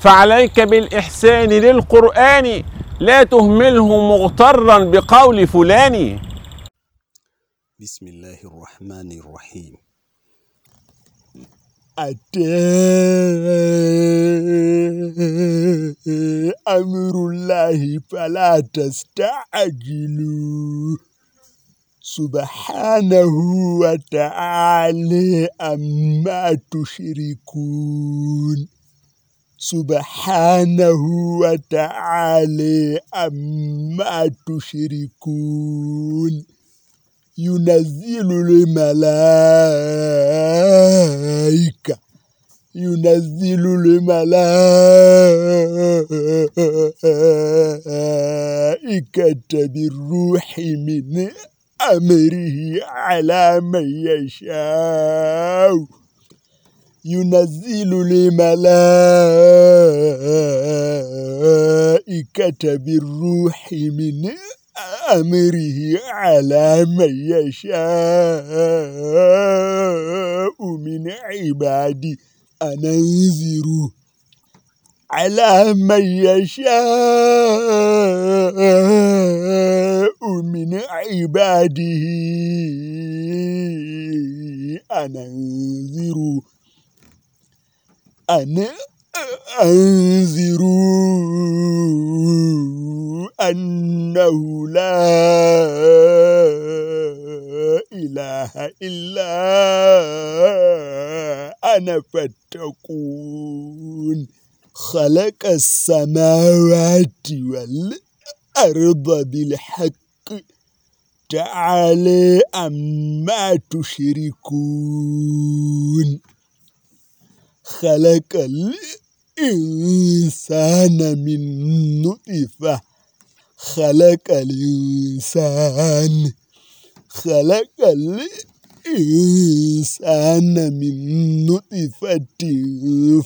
فعليك بالإحسان للقرآن لا تهمله مغترا بقول فلان. بسم الله الرحمن الرحيم. أتى أمر الله فلا تستعجلوا. سبحانه وتعالى أما تشركون. سبحانه وتعالى أما تشركون. ينزل الملائكة. ينزل الملائكة بالروح من أمره على من يشاء. ينزل الملائكة بالروح من أمره على من يشاء من عبادي. أننذر على من يشاء من عباده. أننذر أن أنذروا أنه لا إله إلا أنا فاتقون. خلق السماوات والأرض بالحق. تعالى أما تشركون. خلق الإنسان من نطفة. خلق الإنسان خلق الإنسان من نطفة.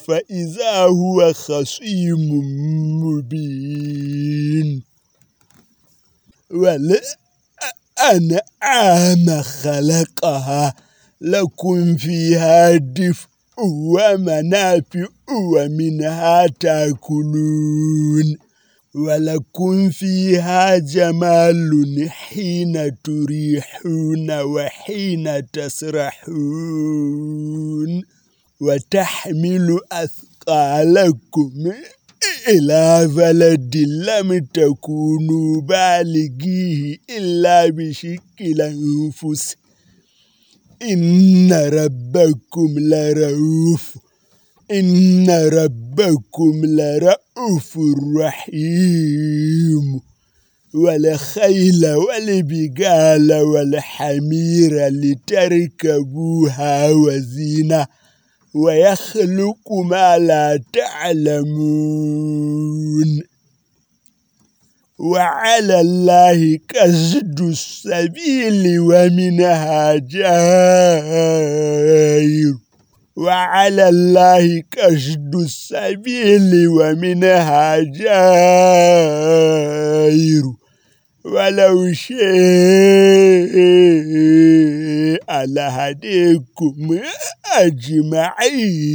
فإذا هو خصيم مبين. والأنعام خلقها لكم فيها دفء ومنافع ومنها تأكلون. ولكم فيها جمال حين تريحون وحين تسرحون. وتحمل أثقالكم إلى بلد لم تكونوا بالغيه إلا بشق الأنفس. إن ربكم لرؤوف. إن ربكم لرؤوف رحيم. والخيل والبقال والحمير لتركبوها وزينة. ويخلق ما لا تعلمون. وعلى الله كسد السبيل ومنها جائر وعلى الله كسد السبيل ومنها جائر ولو شاء لهديكم أجمعين.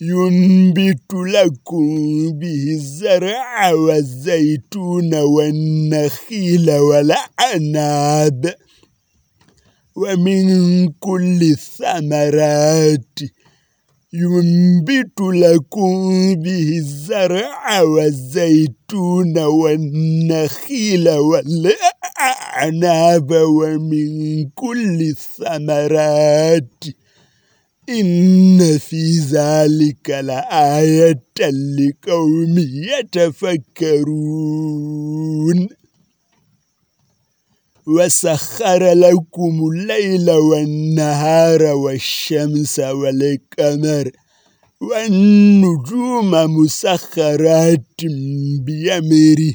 ينبت لكم به الزرع والزيتون والنخيل والعناب ومن كل الثمرات ينبت لكم به الزرع والزيتون والنخيل والأعناب. ومن كل الثمرات إن في ذلك لآية لقوم يتفكرون. وسخر لكم الليل والنهار والشمس والقمر والنجوم مسخرات بيمره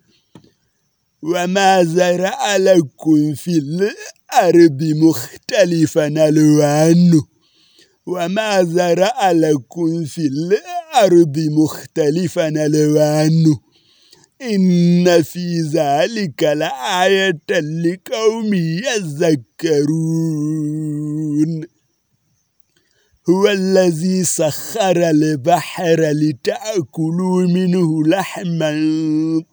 وما زرع لكم في الأرض مختلفا ألوانه وما زرع لكم في الأرض مختلفا ألوانه إن في ذلك لآية لقوم يذكرون. هو الذي سخر البحر لتأكلوا منه لحما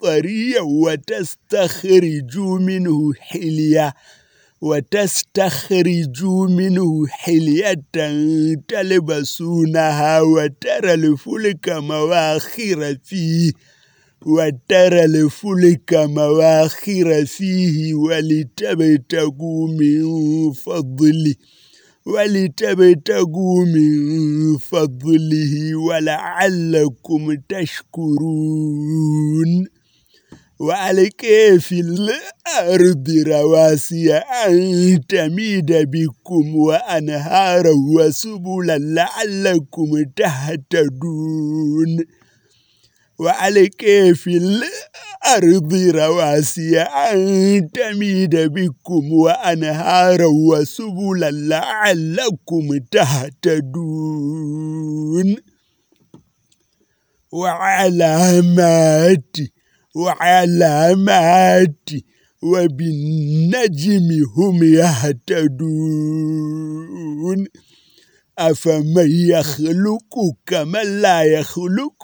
طريا وتستخرجوا منه حليا وتستخرجوا منه حلية تلبسونها وترى الفلك مواخر فيه وترى الفلك مواخر فيه ولتبتغوا من فضله. ولتبتغوا من فضله ولعلكم تشكرون. وعليك في الأرض رواسي أن تميد بكم وأنهارا وسبلا لعلكم تهتدون. وعليك في الأرض رواسي أن تميد بكم وأنهارا وسبلا لعلكم تهتدون. وعلامات وعلامات وبالنجم هم يهتدون. أفمن يخلق كمن لا يخلق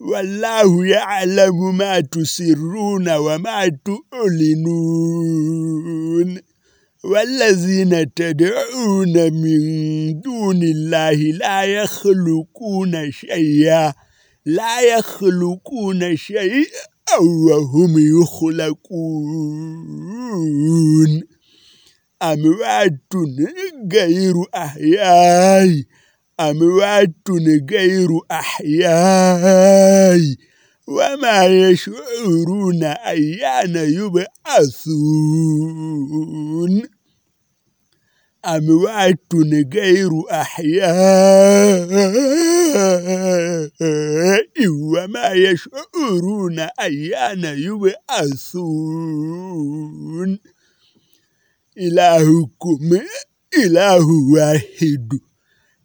والله يعلم ما تسرون وما تعلنون. والذين تدعون من دون الله لا يخلقون شيئا لا يخلقون شيئا وهم يخلقون. أموات غير أحياء. أموات غير أحياء وما يشعرون أيان يبعثون. أموات غير أحياء وما يشعرون أيان يبعثون. إلهكم إله واحد.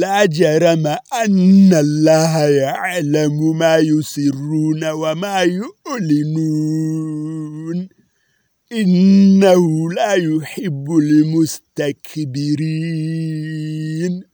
لا جرم أن الله يعلم ما يسرون وما يعلنون. إنه لا يحب المستكبرين.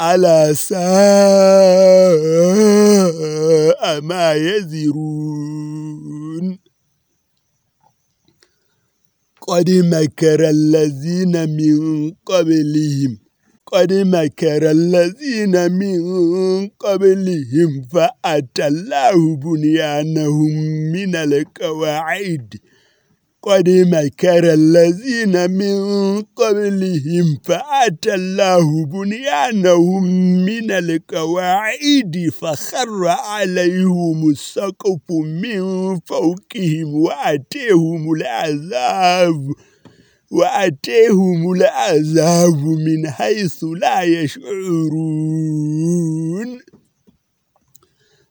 ألا ساء ما يذرون قد مكر الذين من قبلهم قد مكر الذين من قبلهم فأتى الله بنيانهم من القواعد. قد مكر الذين من قبلهم فأتى الله بنيانهم من القواعد فخر عليهم السقف من فوقهم وأتيهم العذاب وأتيهم العذاب من حيث لا يشعرون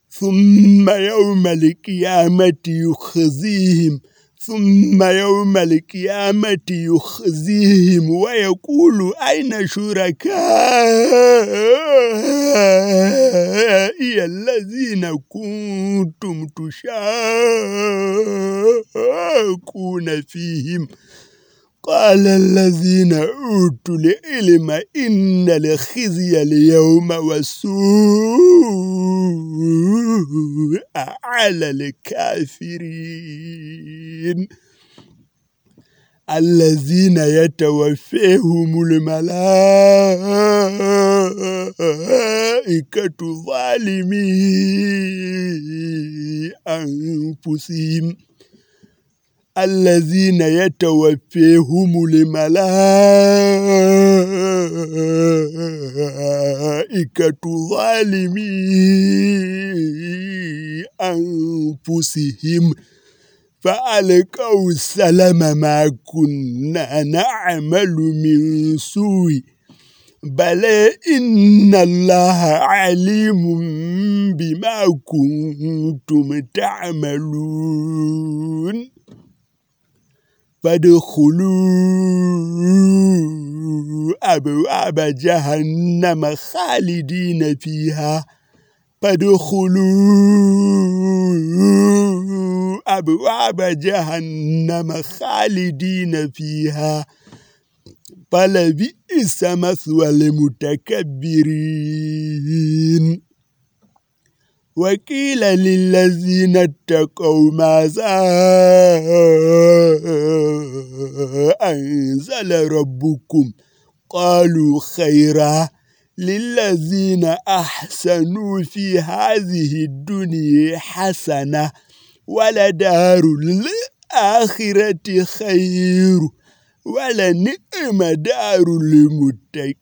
ثم يوم القيامة يخزيهم ثم يوم القيامة يخزيهم ويقول أين شركائي الذين كنتم تشاكون فيهم؟ قال الذين أوتوا العلم إن الخزي اليوم والسوء على الكافرين. الذين يتوفيهم الملائكة ظالمي أنفسهم. الذين يتوفيهم الملائكة ظالمي أنفسهم فألقوا السلام ما كنا نعمل من سوء بل إن الله عليم بما كنتم تعملون فادخلوا أبواب جهنم خالدين فيها. فادخلوا أبواب جهنم خالدين فيها. فلبئس مثوى المتكبرين. وقيل للذين اتقوا ماذا أنزل ربكم قالوا خيرا للذين أحسنوا في هذه الدنيا حسنة ولدار الآخرة خير ولنعم دار المتقين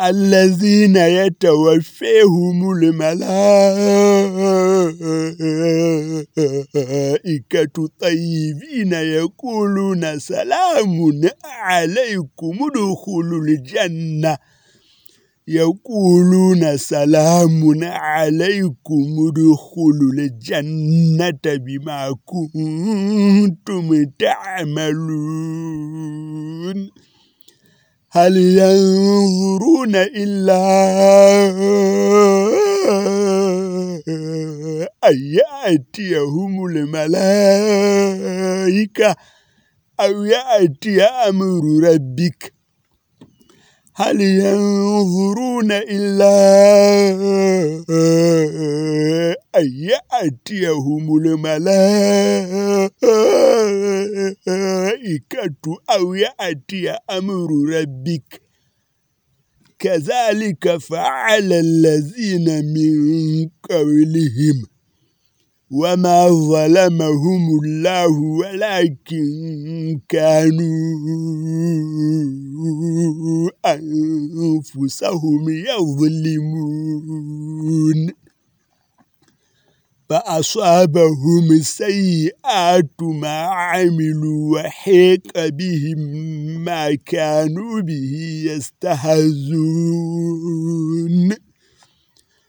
الذين يتوفيهم الملائكة طيبين يقولون سلام عليكم ادخلوا الجنة. يقولون سلام عليكم ادخلوا الجنة بما كنتم تعملون. هل ينظرون إلا أن يأتيهم الملائكة أو يأتي أمر ربك؟ هل ينظرون إلا أن يأتيهم الملائكة أو يأتي أمر ربك؟ كذلك فعل الذين من قبلهم. وما ظلمهم الله ولكن كانوا أنفسهم يظلمون فأصابهم سيئات ما عملوا وحيق بهم ما كانوا به يستهزون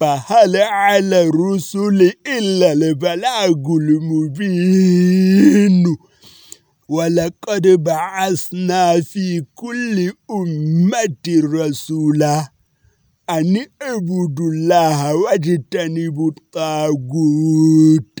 فهل على الرسل إلا البلاغ المبين؟ ولقد بعثنا في كل أمة رسولا أن اعبدوا الله واجتنبوا الطاغوت.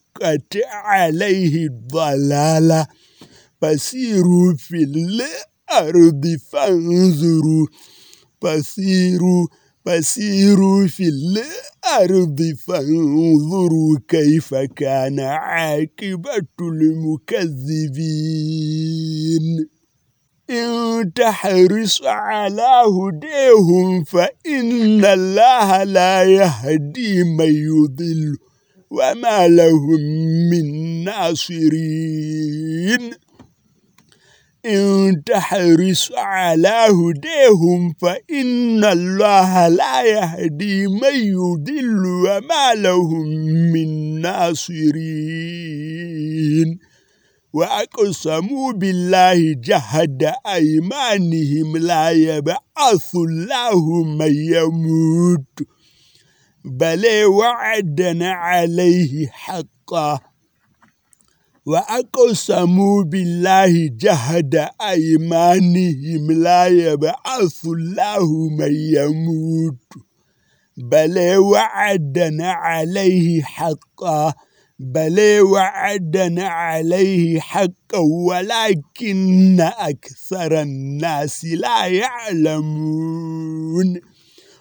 حقت عليه الضلالة. فسيروا في الأرض فانظروا. فسيروا فسيروا في الأرض فانظروا كيف كان عاقبة المكذبين. إن تحرص على هديهم فإن الله لا يهدي من يضل. وما لهم من ناصرين. إن تحرص على هديهم فإن الله لا يهدي من يضل وما لهم من ناصرين. وأقسموا بالله جهد أيمانهم لا يبعث الله من يموت. بل وعدنا عليه حقا. وأقسموا بالله جهد أيمانهم لا يبعث الله من يموت. بل وعدنا عليه حقا. بل وعدنا عليه حقا ولكن أكثر الناس لا يعلمون.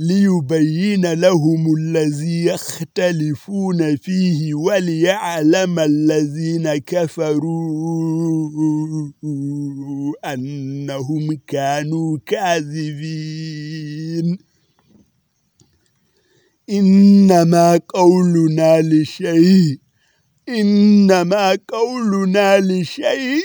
ليبين لهم الذي يختلفون فيه وليعلم الذين كفروا أنهم كانوا كاذبين. إنما قولنا لشيء إنما قولنا لشيء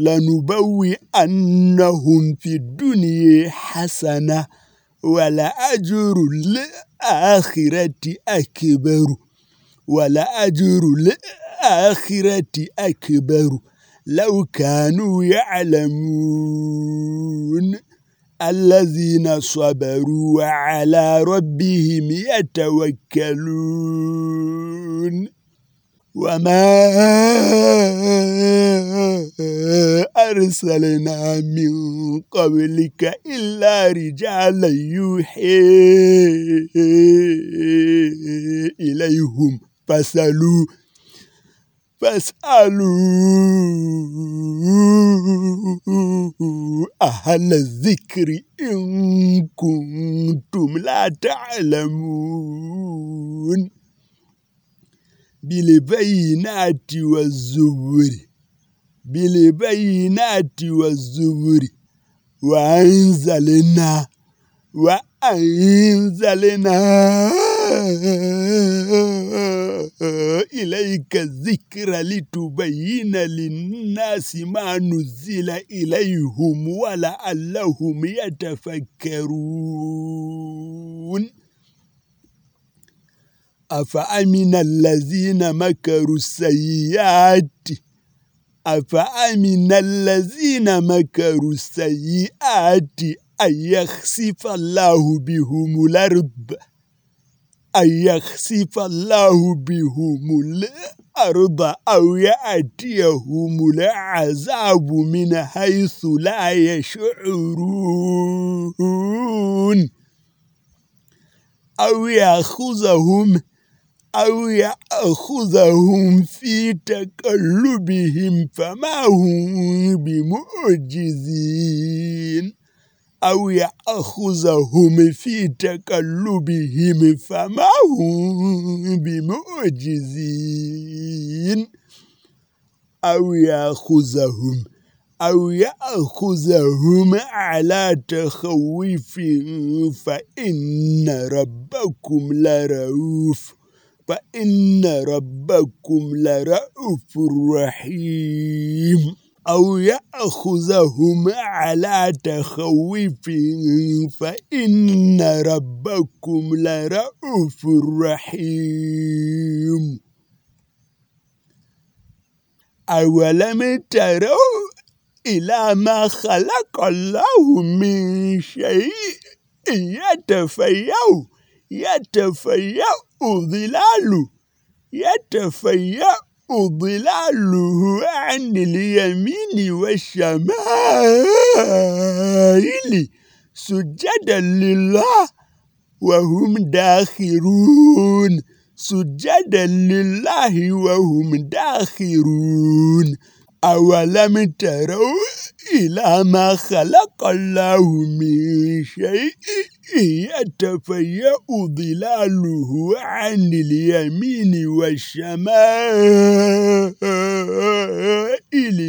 لنبوئنهم في الدنيا حسنة ولأجر الآخرة أكبر. ولأجر الآخرة أكبر. لو كانوا يعلمون الذين صبروا وعلى ربهم يتوكلون. وما أرسلنا من قبلك إلا رجالا يوحي إليهم. فسألوا فاسألوا أهل الذكر إن كنتم لا تعلمون. بالبينات والزبر بالبينات والزبر وأنزلنا وأنزلنا إليك الذكر لتبين للناس ما نزل إليهم ولعلهم يتفكرون أفأمن الذين مكروا السيئات؟ أفأمن الذين مكروا السيئات أن يخسف الله بهم الأرض؟ أن يخسف الله بهم الأرض أو يأتيهم العذاب من حيث لا يشعرون أو يأخذهم أو يأخذهم في تقلبهم فما هم بمعجزين. أو يأخذهم في تقلبهم فما هم بمعجزين. أو يأخذهم أو يأخذهم على تخوف فإن ربكم لرؤوف. فإن ربكم لرؤوف رحيم أو يأخذهم على تخوف فإن ربكم لرؤوف رحيم. أولم تروا إلى ما خلق الله من شيء يتفيأ يتفيأ ظلاله يتفيأ ظلاله عن اليمين والشمائل سجدا لله وهم داخرون. سجدا لله وهم داخرون. أولم تروا إلى ما خلق الله من شيء يتفيأ ظلاله عن اليمين والشمائل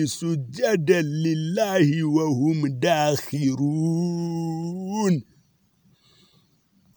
سجدا لله وهم داخرون.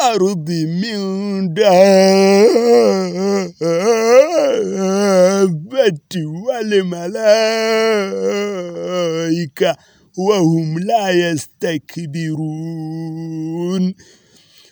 الأرض من دابة والملائكة وهم لا يستكبرون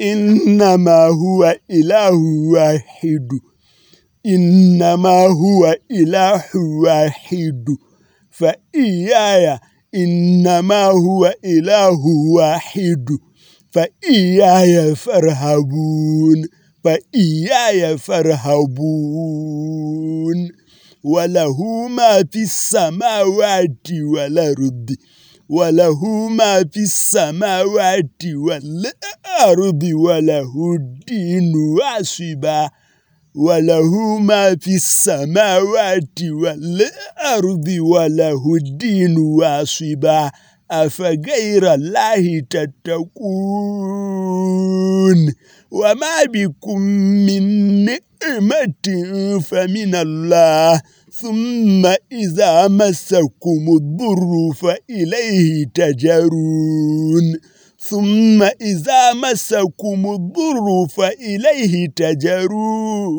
إنما هو إله واحد. إنما هو إله واحد. فإياي إنما هو إله واحد. فإياي فارهبون. فإياي فارهبون. وله ما في السماوات والأرض. وله ما في السماوات والأرض وله الدين واصبا وله ما في السماوات والأرض وله الدين واصبا أفغير الله تتقون وما بكم من نعمة فمن الله ثم إذا مسكم الضر فإليه تجرون ثم إذا مسكم الضر فإليه تجرون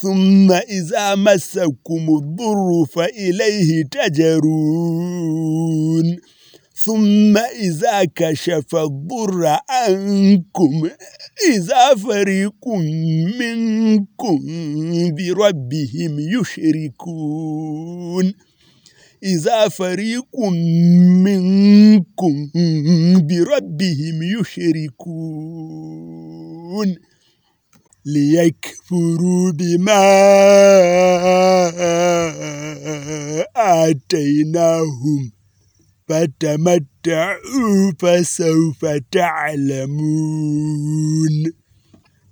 ثم إذا مسكم الضر فإليه تجرون ثم إذا كشف الضر عنكم إذا فريق منكم بربهم يشركون إذا فريق منكم بربهم يشركون ليكفروا بما آتيناهم. فتمتعوا فسوف تعلمون.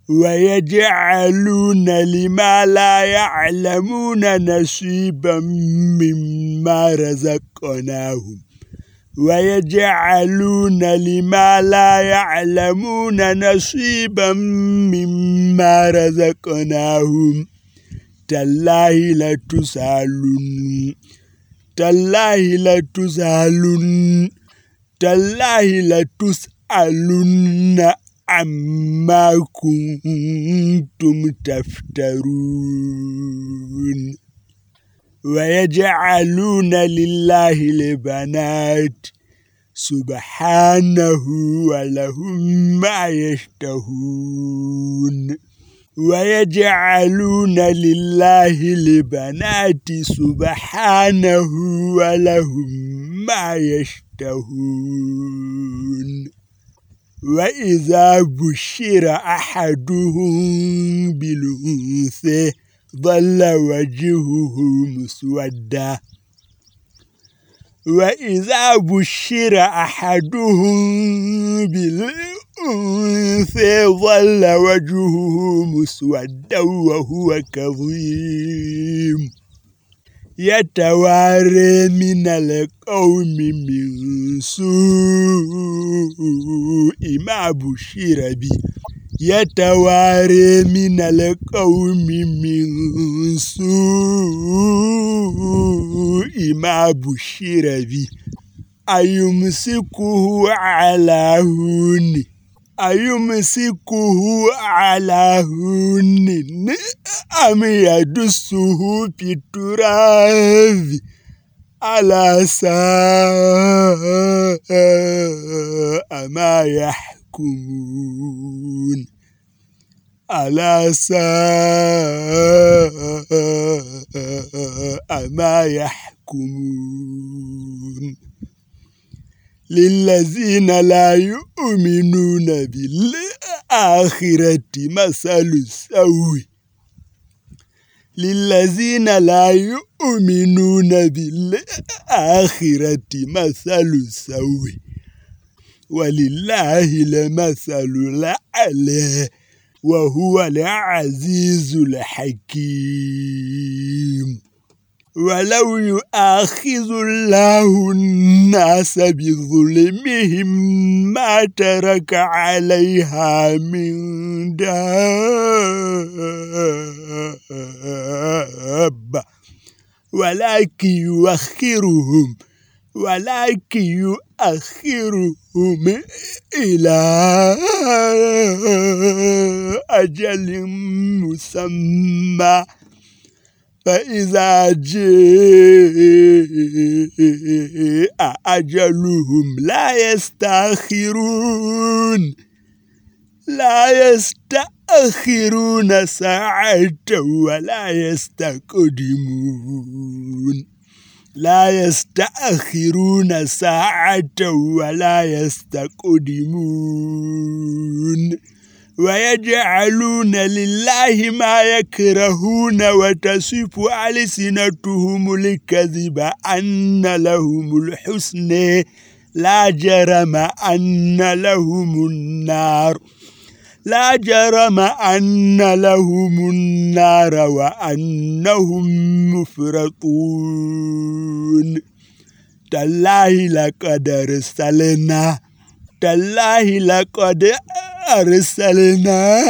ويجعلون لما لا يعلمون نصيبا مما رزقناهم. ويجعلون لما لا يعلمون نصيبا مما رزقناهم. تالله لتسألن. تالله لتسألن تالله لتسألن عما كنتم تفترون. ويجعلون لله البنات سبحانه ولهم ما يشتهون. ويجعلون لله البنات سبحانه ولهم ما يشتهون. وإذا بشر أحدهم بالأنثى ظل وجهه مسودا. وإذا بشر أحدهم بالأنثى ظل وجهه مسودا وهو كظيم يتوارى من القوم من سوء ما بشر به يتوارى من القوم من سوء ما بشر به أيمسكه على هون أيمسكه على هون أم يدسه في التراب على ساء ما يحكم يحكمون ألا ساء ما يحكمون للذين لا يؤمنون بالآخرة مثل السوء للذين لا يؤمنون بالآخرة مثل السوء ولله المثل الأعلى وهو العزيز الحكيم ولو يؤاخذ الله الناس بظلمهم ما ترك عليها من دابة ولكن يؤخرهم ولكن يؤخرهم إلى أجل مسمى. فإذا جاء أجلهم لا يستأخرون لا يستأخرون ساعة ولا يستقدمون. لا يستأخرون ساعة ولا يستقدمون ويجعلون لله ما يكرهون وتصف ألسنتهم الكذب أن لهم الحسن لا جرم أن لهم النار لا جرم أن لهم النار وأنهم مفرطون. تالله لقد رسلنا تالله لقد أرسلنا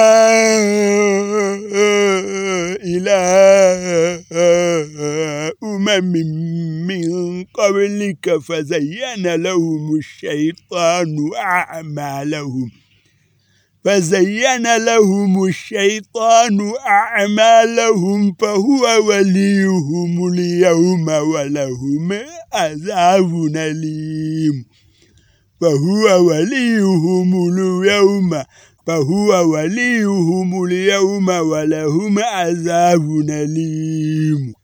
إلى أمم من قبلك فزين لهم الشيطان أعمالهم. فزين لهم الشيطان أعمالهم فهو وليهم اليوم ولهم عذاب أليم. فهو وليهم اليوم فهو وليهم اليوم ولهم عذاب أليم.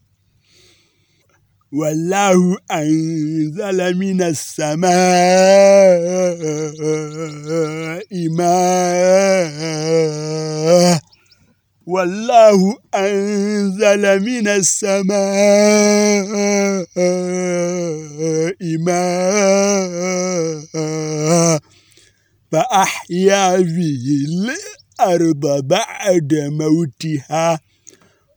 والله أنزل من السماء ماء. والله أنزل من السماء ماء. فأحيا به الأرض بعد موتها.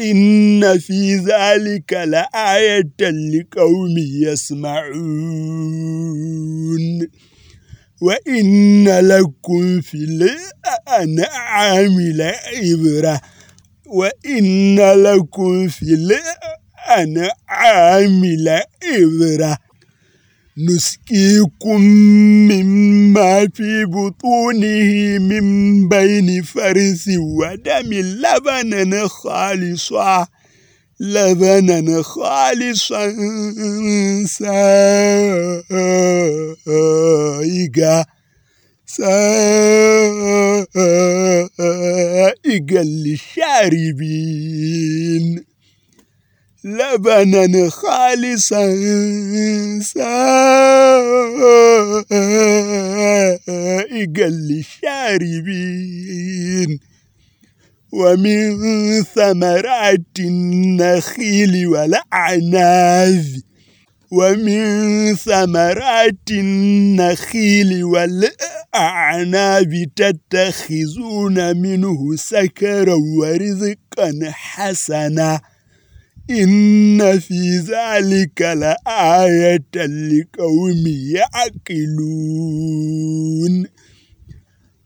إن في ذلك لآية لقوم يسمعون. وإن لكم في الأنعام لعبرة. وإن لكم في الأنعام لعبرة. نسقيكم مما في بطونه من بين فرث ودم لبنا خالصا لبنا خالصا سائغا سائقا للشاربين. لبنا خالصا سائقا للشاربين ومن ثمرات النخيل والأعناب. ومن ثمرات النخيل والأعناب تتخذون منه سكرا ورزقا حسنا. إن في ذلك لآية لقوم يعقلون.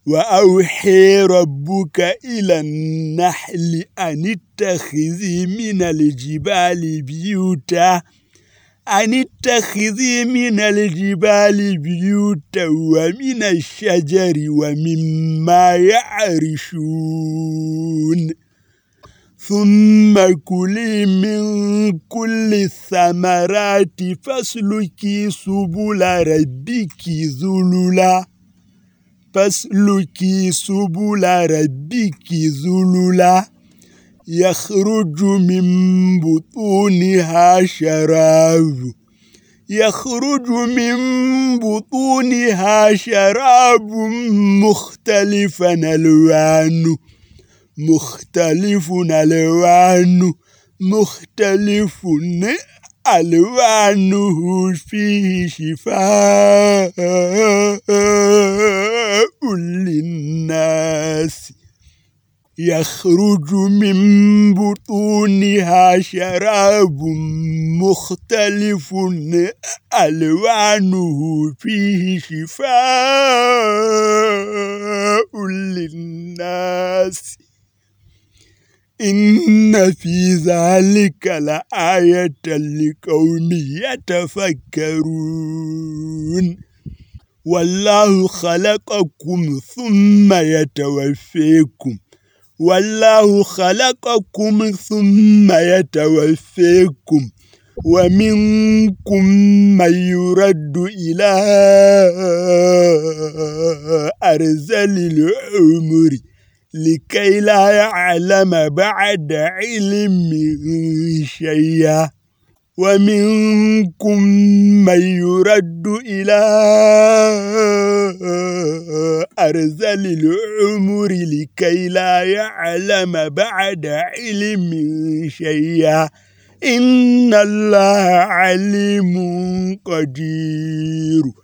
وأوحي ربك إلى النحل أن اتخذي من الجبال بيوتا أن اتخذي من الجبال بيوتا ومن الشجر ومما يعرشون. ثم كلي من كل الثمرات فاسلكي سبل ربك ذللا. فاسلكي سبل ربك ذللا. يخرج من بطونها شراب. يخرج من بطونها شراب مختلف ألوانه. مختلف ألوانه مختلف ألوانه فيه شفاء للناس. يخرج من بطونها شراب مختلف ألوانه فيه شفاء للناس. إن في ذلك لآية لقوم يتفكرون. والله خلقكم ثم يتوفيكم. والله خلقكم ثم يتوفيكم. ومنكم من يرد إلى أرزل العمر. لكي لا يعلم بعد علم شيئا. ومنكم من يرد إلى أرزل العمر لكي لا يعلم بعد علم شيئا. إن الله عليم قدير.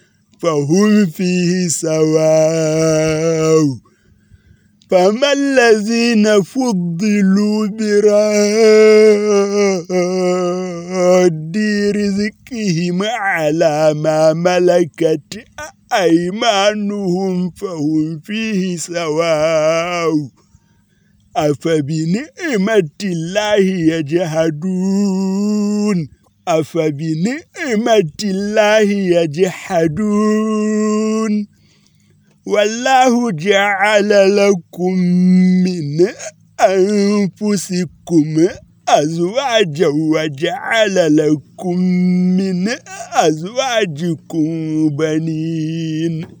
فهم فيه سواء. فما الذين فضلوا براد رزقهم على ما ملكت أيمانهم فهم فيه سواء. أفبنعمة الله يجهدون أفبنعمة الله يجحدون. والله جعل لكم من أنفسكم أزواجا وجعل لكم من أزواجكم بنين.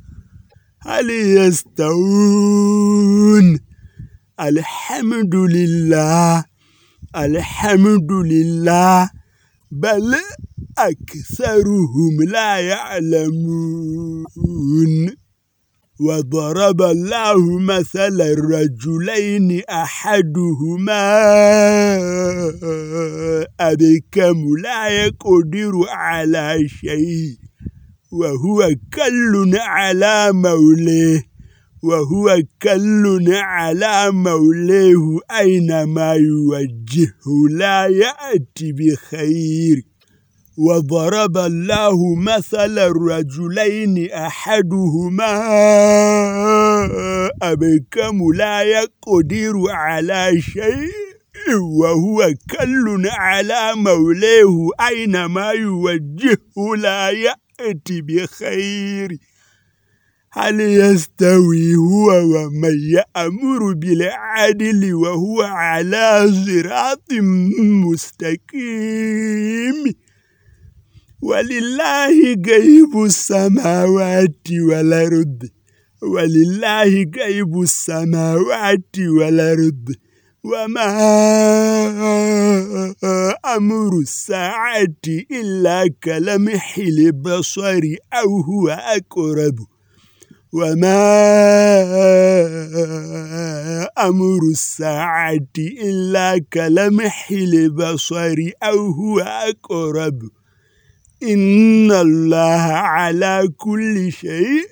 هل يستوون الحمد لله الحمد لله بل أكثرهم لا يعلمون. وضرب الله مثل الرجلين أحدهما. أبكم لا يقدر على شيء. وهو كل على موليه وهو كل على موليه أينما يوجهه لا يأتي بخير. وضرب الله مثل الرجلين أحدهما أبكم لا يقدر على شيء وهو كل على موليه أينما يوجهه لا يأتي بخير هل يستوي هو ومن يأمر بالعدل وهو على صراط مستقيم؟ ولله غيب السماوات والأرض. ولله غيب السماوات والأرض. وما أمر الساعة إلا كلمح البصر أو هو أقرب. وما أمر الساعة إلا كلمح البصر أو هو أقرب. إن الله على كل شيء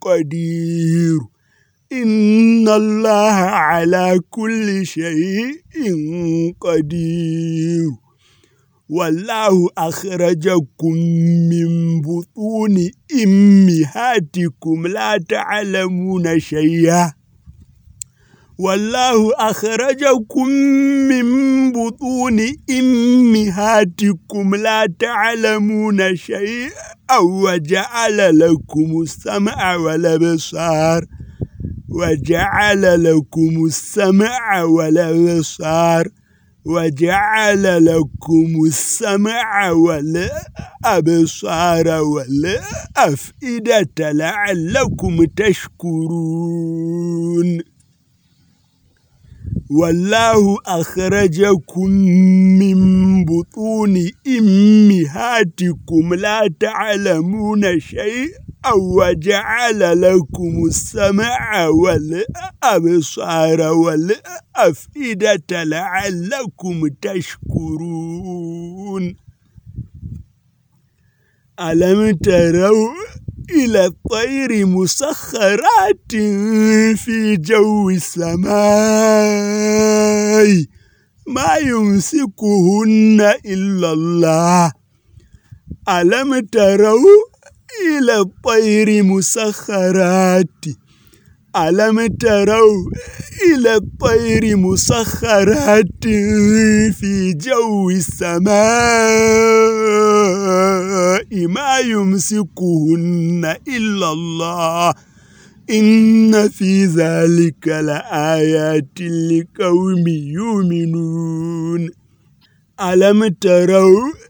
قدير. إن الله على كل شيء قدير. والله أخرجكم من بطون إمهاتكم لا تعلمون شيئا. والله أخرجكم من بطون إمهاتكم لا تعلمون شيئا وجعل لكم السمع والأبصار. وجعل لكم السمع والأبصار وجعل لكم السمع والأبصار والأفئدة لعلكم تشكرون. والله أخرجكم من بطون إمهاتكم لا تعلمون شيئا. وجعل لكم السمع والأبصار والأفئدة لعلكم تشكرون. ألم تروا إلى الطير مسخرات في جو السماء؟ ما يمسكهن إلا الله. ألم تروا إلى الطير مسخرات. ألم تروا إلى الطير مسخرات في جو السماء؟ ما يمسكهن إلا الله. إن في ذلك لآيات لقوم يؤمنون. ألم تروا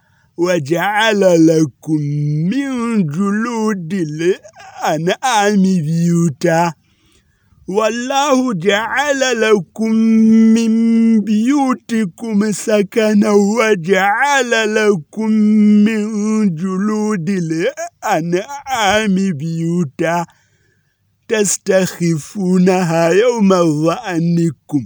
وجعل لكم من جلود الأنعام بيوتا والله جعل لكم من بيوتكم سكنا وجعل لكم من جلود الأنعام بيوتا تستخفونها يوم ظأنكم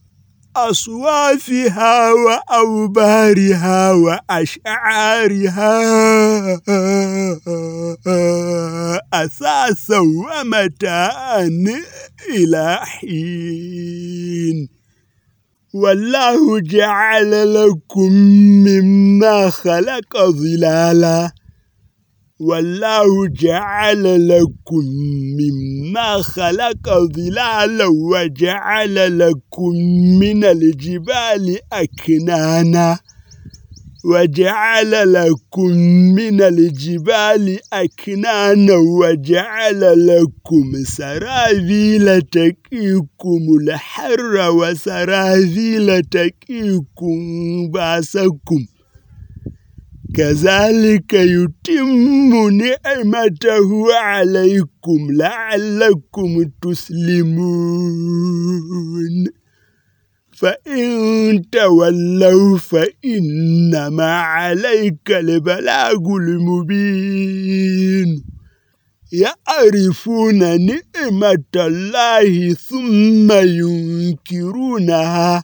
أصوافها وأوبارها وأشعارها أساسا ومتاعا إلى حين. والله جعل لكم مما خلق ظلالا. والله جعل لكم مما خلق ظلالا وجعل لكم من الجبال أكنانا وجعل لكم من الجبال أكنانا وجعل لكم سرابيل تكيكم الحر وسرابيل تكيكم باسكم كذلك يتم نعمته عليكم لعلكم تسلمون. فإن تولوا فإنما عليك البلاغ المبين. يعرفون نعمة الله ثم ينكرونها.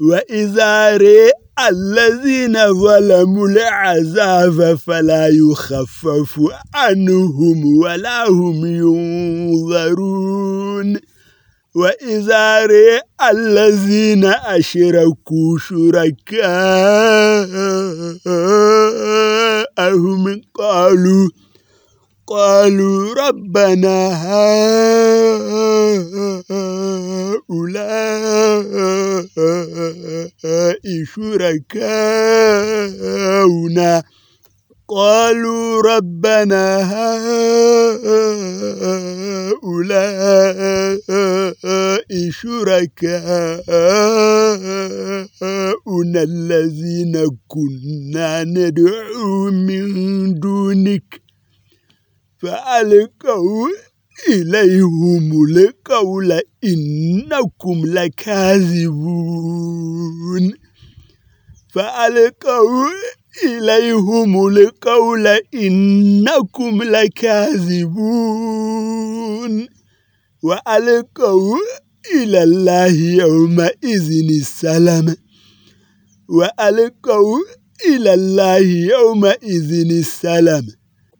وإذا رئ الذين ظلموا العذاب فلا يخفف عنهم ولا هم ينظرون. وإذا رئ الذين أشركوا شركاءهم قالوا قالوا ربنا هؤلاء شركاؤنا. قالوا ربنا هؤلاء شركاؤنا الذين كنا ندعو من دونك. فألقوا إليهم القول إنكم لكاذبون. فألقوا إليهم القول إنكم لكاذبون. وألقوا إلى الله يومئذ السلام. وألقوا إلى الله يومئذ السلام.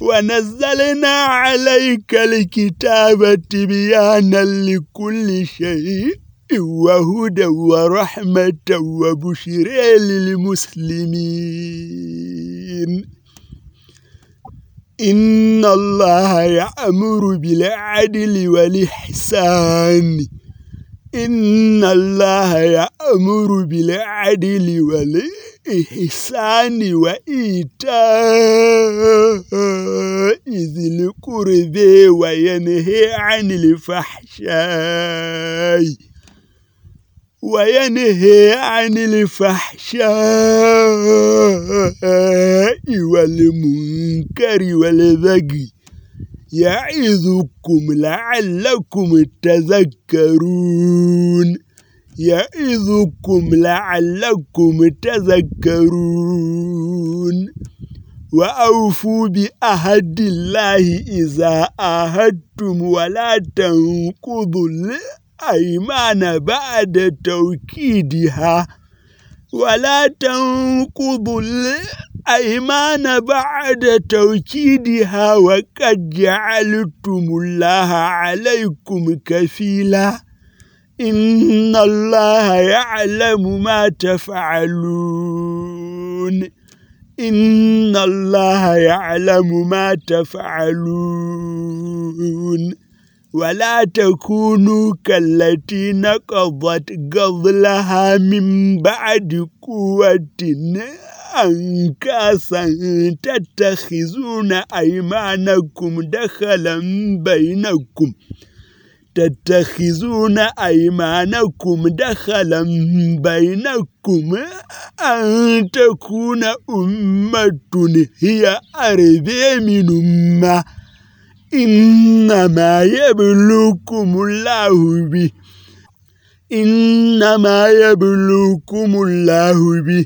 ونزلنا عليك الكتاب تبيانا لكل شيء وهدى ورحمة وبشر للمسلمين. إن الله يأمر بالعدل والإحسان. إن الله يأمر بالعدل والإحسان. وإيتاء ذي القرب وينهي عن الفحشاء وينهي عن الفحشاء والمنكر والبغي يعظكم لعلكم تذكرون يعظكم لعلكم تذكرون. وأوفوا بأهد الله إذا أهدتم ولا تنقضوا الأيمان بعد توكيدها. ولا تنقضوا الأيمان بعد توكيدها وقد جعلتم الله عليكم كفيلا. إن الله يعلم ما تفعلون. إن الله يعلم ما تفعلون. ولا تكونوا كالتي نقضت قضلها من بعد قوة أنكاسا. تتخذون أيمانكم دخلا بينكم. تتخذون أيمانكم دخلا بينكم أن تكون أمة هي أربع من أمة إنما يبلوكم الله به إنما يبلوكم الله به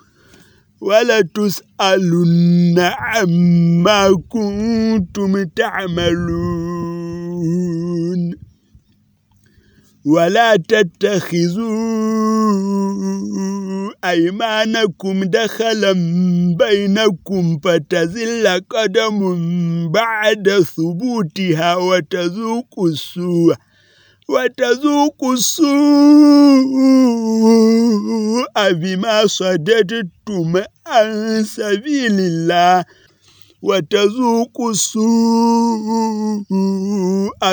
ولا تسألن عما كنتم تعملون. ولا تتخذوا أيمانكم دخلا بينكم فتزل قدم بعد ثبوتها وتذوق السوء. وتذوق السوء بما صددتم عن سبيل الله وتذوق السوء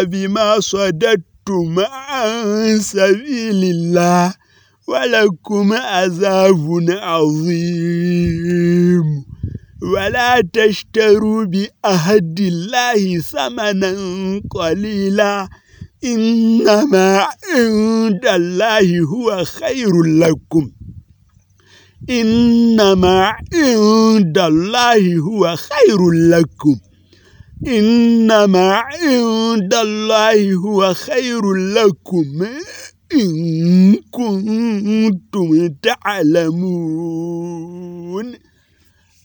بما صددتم عن سبيل الله ولكم عذاب عظيم ولا تشتروا بأهد الله ثمنا قليلا إنما عند الله هو خير لكم. إنما عند الله هو خير لكم. إنما عند الله هو خير لكم. إن كنتم تعلمون.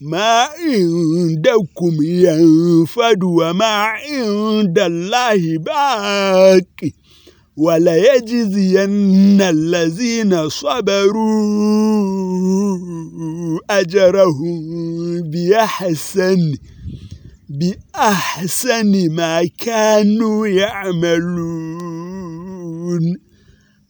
ما عندكم ينفد وما عند الله باقي ولا يجزين الذين صبروا أجرهم بأحسن بأحسن ما كانوا يعملون.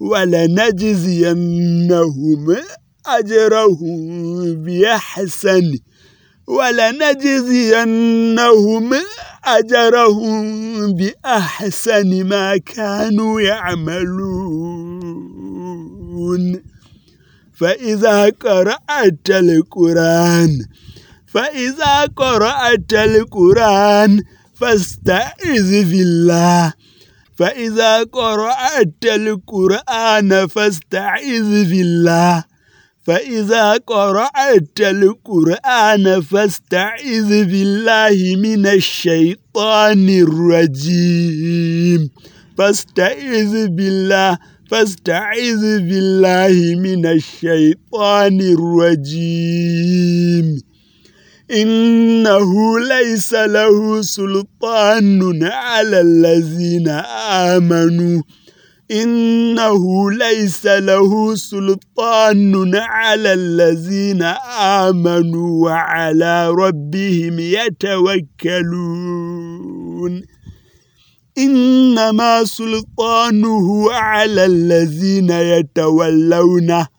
ولنجزينهم أجرهم بأحسن ولنجزينهم أجرهم بأحسن ما كانوا يعملون. فإذا قرأت القرآن فإذا قرأت القرآن فاستعذ بالله. فإذا قرأت القرآن فاستعذ بالله. فإذا قرأت القرآن فاستعذ بالله من الشيطان الرجيم. فاستعذ بالله فاستعذ بالله من الشيطان الرجيم. إنه ليس له سلطان على الذين آمنوا. إنه ليس له سلطان على الذين آمنوا وعلى ربهم يتوكلون. إنما سلطانه على الذين يتولونه.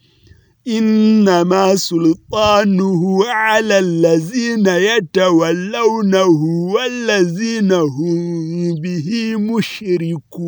إنما سلطانه على الذين يتولونه والذين هم به مشركون.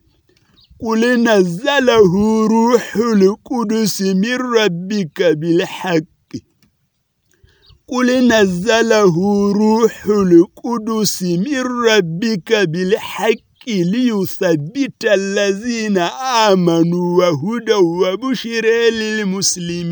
قل نزله روح القدس من ربك بالحق قل نزله روح القدس من ربك بالحق ليثبت الذين آمنوا وهدى وبشر للمسلمين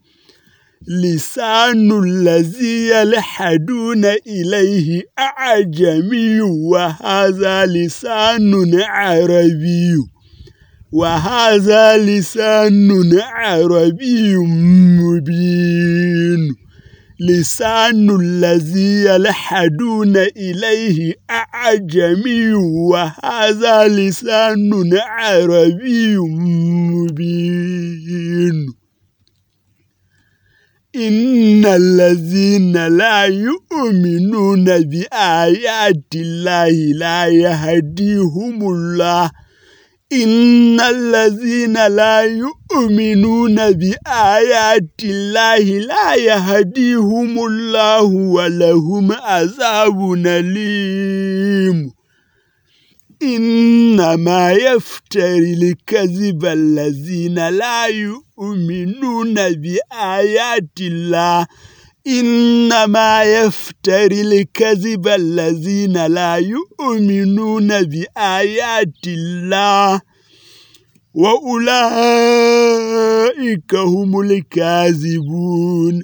لسان الذي يلحدون إليه أعجمي وهذا لسان عربي. وهذا لسان عربي مبين. لسان الذي يلحدون إليه أعجمي وهذا لسان عربي مبين. إن الذين لا يؤمنون بآيات الله لا يهديهم الله. إن الذين لا يؤمنون بآيات الله لا يهديهم الله ولهم عذاب أليم. إنما يفتري الكذب الذين لا يؤمنون بآيات الله إنما يفتري الكذب الذين لا يؤمنون بآيات الله وأولئك هم الكاذبون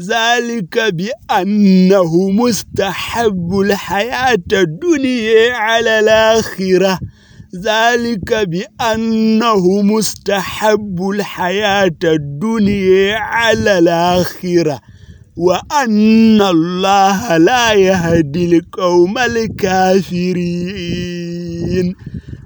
ذلك بأنه مستحب الحياة الدنيا على الآخرة. ذلك بأنه مستحب الحياة الدنيا على الآخرة. وأن الله لا يهدي القوم الكافرين.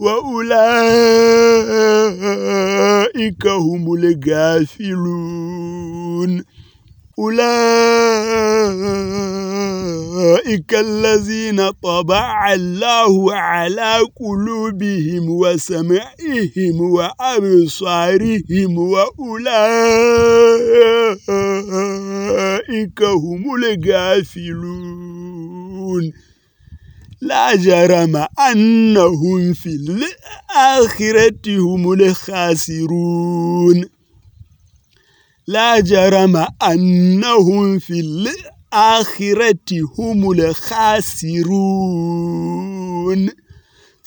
وأولئك هم الغافلون. أولئك الذين طبع الله على قلوبهم وسمعهم وأبصارهم وأولئك هم الغافلون. لا جرم أنهم في الآخرة هم الخاسرون. لا جرم أنهم في الآخرة هم الخاسرون.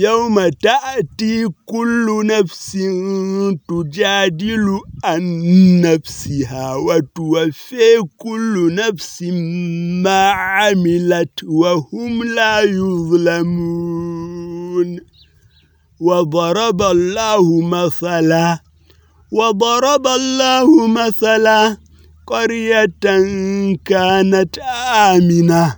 يوم تأتي كل نفس تجادل عن نفسها وتوفي كل نفس ما عملت وهم لا يظلمون. وضرب الله مثلا وضرب الله مثلا قرية كانت آمنة.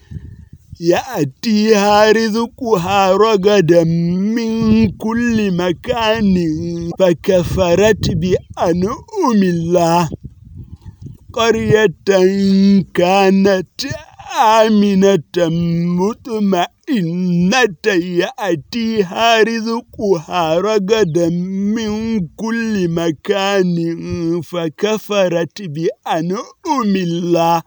يأتيها رزقها رغدا من كل مكان فكفرت بأنعم الله قرية كانت آمنة مطمئنة يأتيها رزقها رغدا من كل مكان فكفرت بأنعم الله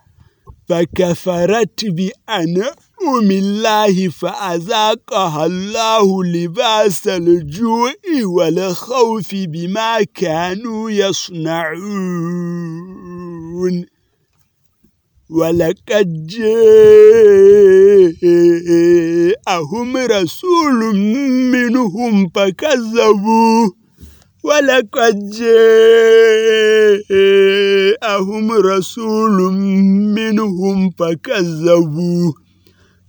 فكفرت بأنعم الله فأذاقها الله لباس الجوع والخوف بما كانوا يصنعون. ولقد جاءهم رسول منهم فكذبوه. ولقد جاءهم رسول منهم فكذبوه.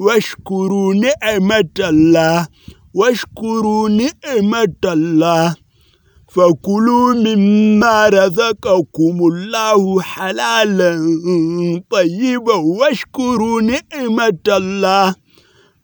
واشكروا نعمة الله واشكروا نعمة الله. فكلوا مما رزقكم الله حلالا طيبا واشكروا نعمة الله.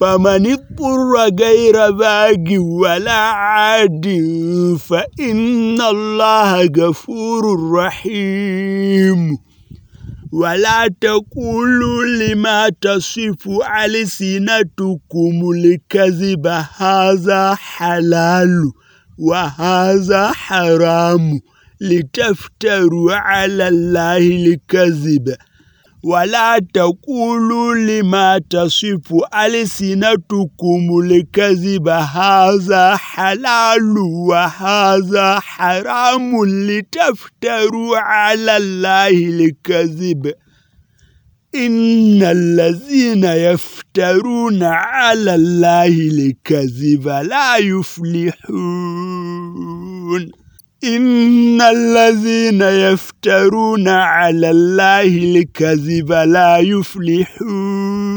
فمن اضطر غير باغ ولا عاد فإن الله غفور رحيم. ولا تقولوا لما تصف ألسنتكم الكذب هذا حلال وهذا حرام لتفتروا على الله الكذب. ولا تقولوا لما تصف ألسنتكم الكذب هذا حلال وهذا حرام لتفتروا على الله الكذب إن الذين يفترون على الله الكذب لا يفلحون إن الذين يفترون على الله الكذب لا يفلحون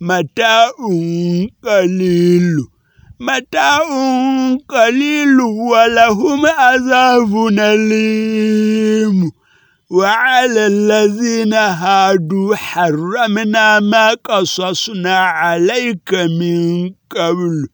متاع قليل متاع قليل ولهم عذاب أليم وعلى الذين هادوا حرمنا ما قصصنا عليك من قبل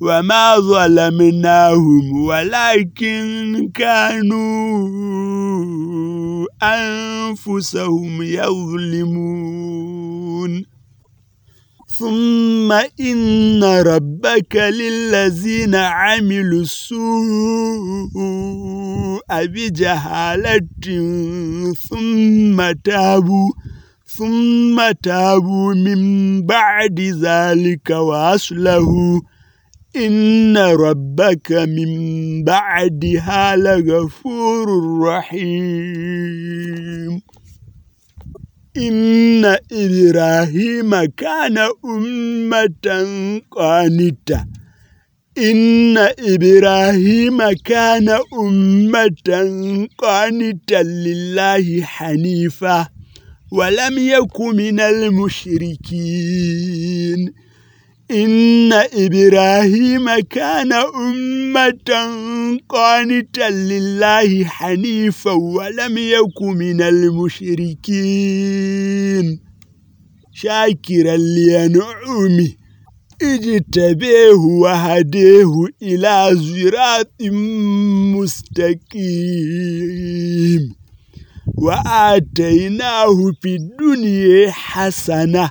وما ظلمناهم ولكن كانوا أنفسهم يظلمون ثم إن ربك للذين عملوا السوء بجهالة ثم تابوا ثم تابوا من بعد ذلك وأصلحوا إن ربك من بعدها لغفور رحيم. إن إبراهيم كان أمة قانتا. إن إبراهيم كان أمة قانتا لله حنيفا ولم يكن من المشركين. إن إبراهيم كان أمة قانتا لله حنيفا ولم يكن من المشركين. شاكرا لنعمه اجتبيه وهديه إلى زراط مستقيم. وآتيناه في الدنيا حسنة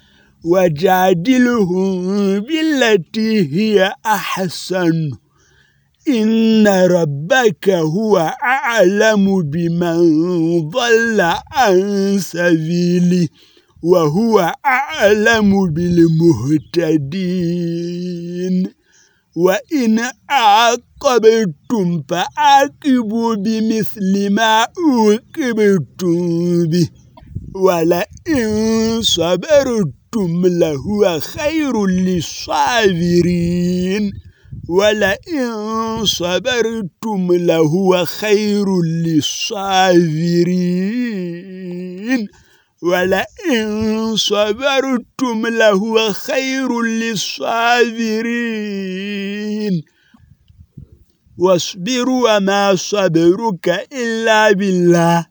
وجادلهم بالتي هي أحسن. إن ربك هو أعلم بمن ضل عن سبيله وهو أعلم بالمهتدين. وإن عاقبتم فعاقبوا بمثل ما عوقبتم به ولئن صبرتم لهو خير للصابرين ولئن صبرتم لهو خير للصابرين. ولئن صبرتم لهو خير للصابرين. واصبر وما صبرك إلا بالله.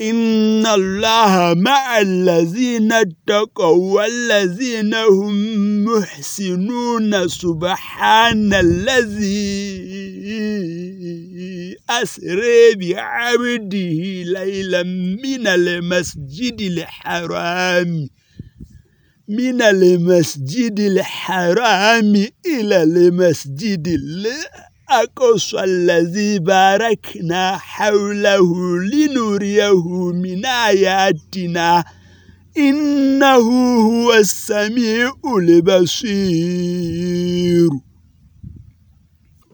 إن الله مع الذين اتقوا والذين هم محسنون سبحان الذي أسري بعبده ليلا من المسجد الحرام من المسجد الحرام إلى المسجد الأقصى الذي باركنا حوله لنريه من آياتنا. إنه هو السميع البصير.